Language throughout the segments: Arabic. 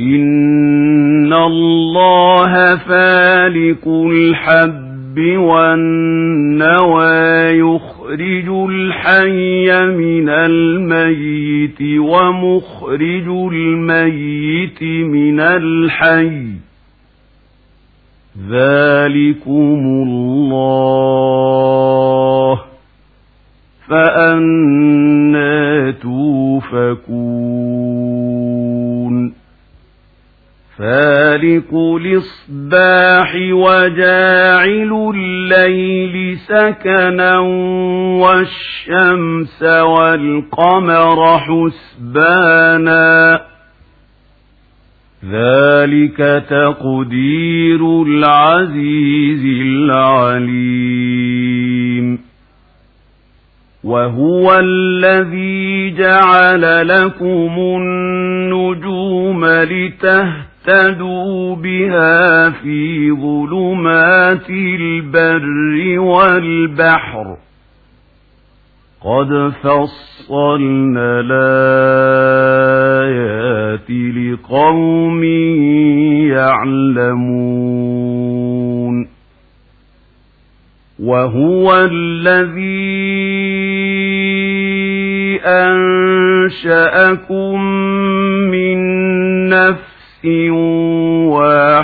إن الله فالق الحب والنوى يخرج الحي من الميت ومخرج الميت من الحي ذلكم الله فأنا توفكون فالق الإصباح وجاعل الليل سكنا والشمس والقمر حسبانا ذلك تقدير العزيز العليم وهو الذي جعل لكم النجوم لتهتدوا بها في ظلمات البر والبحر قد فصلنا الآيات لقوم يعلمون وهو الذي أنشأكم من نفس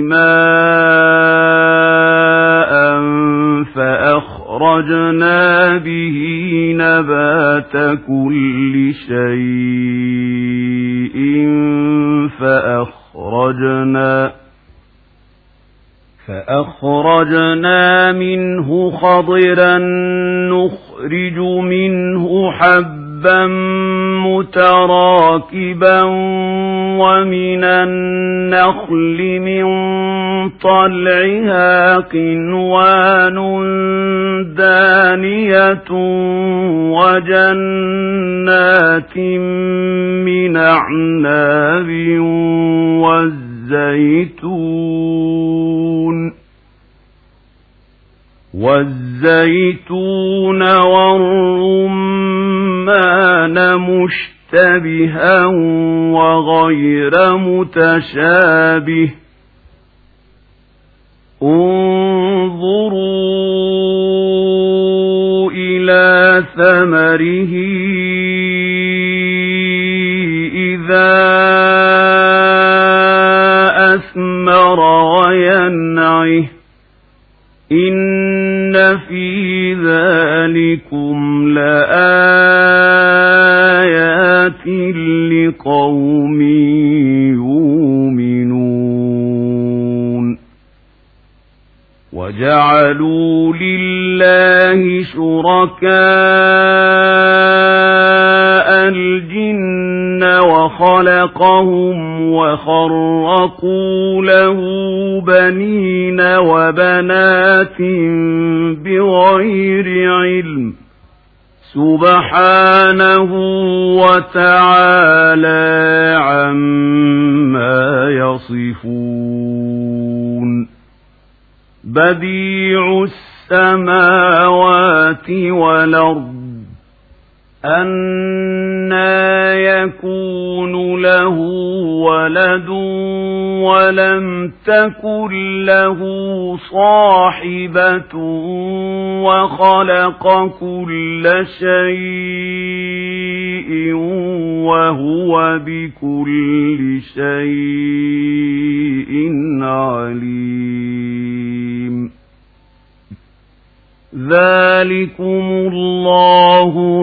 ماء فأخرجنا به نبات كل شيء فأخرجنا فأخرجنا منه خضرا نخرج منه حبا متراكبا ومن النخل من طلعها قنوان دانية وجنات من أعناب والزيتون والزيتون والرمان مشتبها وغير متشابه. انظروا إلى ثمره إن في ذلكم لآيات لقوم يؤمنون وجعلوا لله شركاء الجن وخلقهم وخرقوا له بنين وبنات بغير علم سبحانه وتعالى عما يصفون بديع السماوات والأرض أنا يكون له ولد ولم تكن له صاحبة وخلق كل شيء وهو بكل شيء عليم ذلكم الله